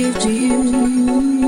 give to you.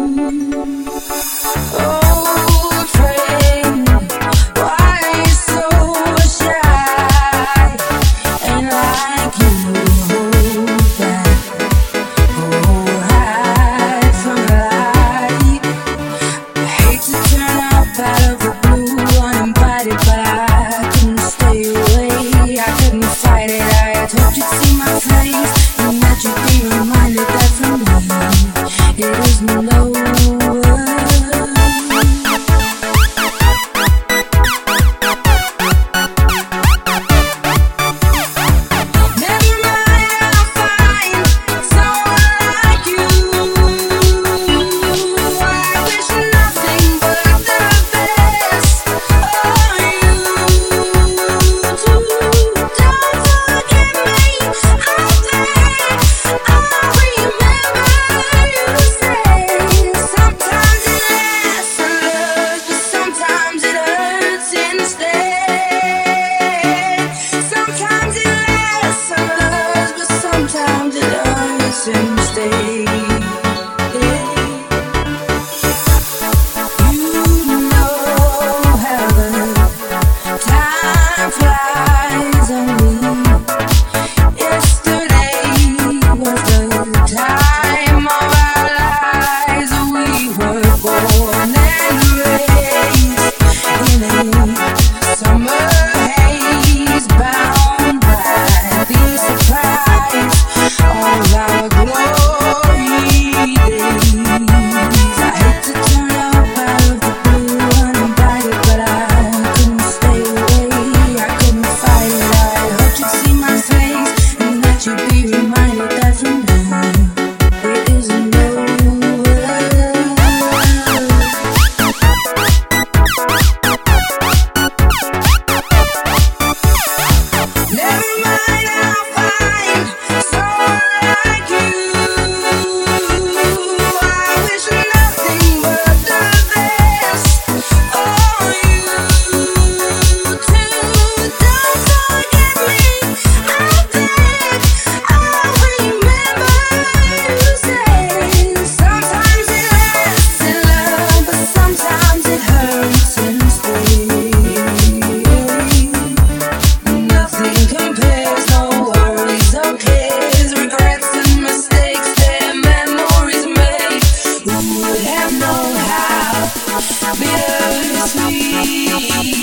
free.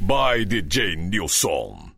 By DJ Nilson.